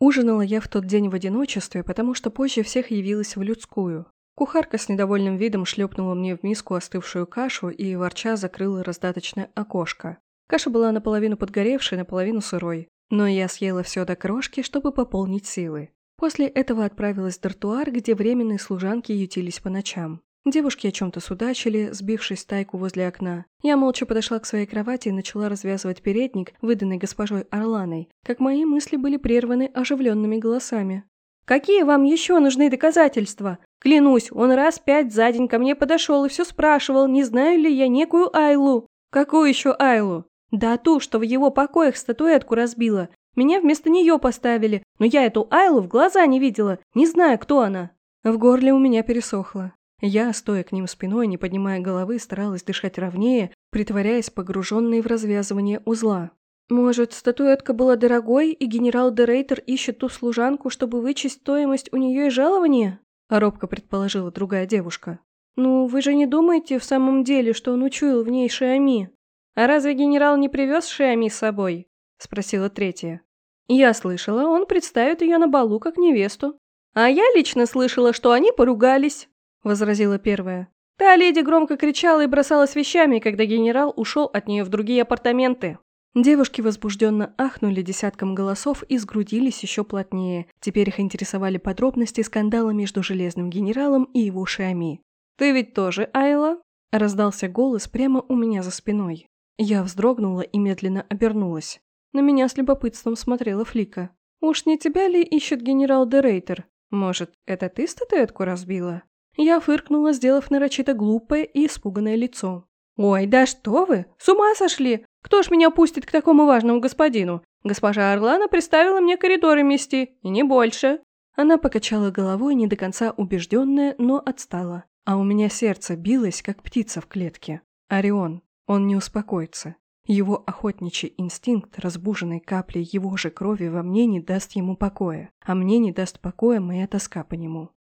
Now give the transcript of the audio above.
Ужинала я в тот день в одиночестве, потому что позже всех явилась в людскую. Кухарка с недовольным видом шлепнула мне в миску остывшую кашу и, ворча, закрыла раздаточное окошко. Каша была наполовину подгоревшей, наполовину сырой. Но я съела все до крошки, чтобы пополнить силы. После этого отправилась в дартуар, где временные служанки ютились по ночам. Девушки о чем-то судачили, сбившись тайку возле окна. Я молча подошла к своей кровати и начала развязывать передник, выданный госпожой Орланой, как мои мысли были прерваны оживленными голосами. «Какие вам еще нужны доказательства? Клянусь, он раз пять за день ко мне подошел и все спрашивал, не знаю ли я некую Айлу». «Какую еще Айлу?» «Да ту, что в его покоях статуэтку разбила. Меня вместо нее поставили, но я эту Айлу в глаза не видела, не знаю, кто она». В горле у меня пересохло. Я, стоя к ним спиной, не поднимая головы, старалась дышать ровнее, притворяясь погруженной в развязывание узла. Может, статуэтка была дорогой, и генерал Дерейтер ищет ту служанку, чтобы вычесть стоимость у нее и жалование? Робко предположила другая девушка. Ну, вы же не думаете в самом деле, что он учуял в ней Шиами? А разве генерал не привез Шиами с собой? Спросила третья. Я слышала, он представит ее на балу как невесту. А я лично слышала, что они поругались. – возразила первая. Та леди громко кричала и бросалась вещами, когда генерал ушел от нее в другие апартаменты. Девушки возбужденно ахнули десятком голосов и сгрудились еще плотнее. Теперь их интересовали подробности скандала между Железным генералом и его Шиами. «Ты ведь тоже Айла?» – раздался голос прямо у меня за спиной. Я вздрогнула и медленно обернулась. На меня с любопытством смотрела Флика. «Уж не тебя ли ищет генерал Дерейтер? Может, это ты статуэтку разбила?» Я фыркнула, сделав нарочито глупое и испуганное лицо. «Ой, да что вы! С ума сошли! Кто ж меня пустит к такому важному господину? Госпожа Орлана приставила мне коридоры мести, и не больше!» Она покачала головой, не до конца убежденная, но отстала. А у меня сердце билось, как птица в клетке. Орион, он не успокоится. Его охотничий инстинкт, разбуженный каплей его же крови во мне, не даст ему покоя, а мне не даст покоя моя тоска по нему.